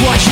watch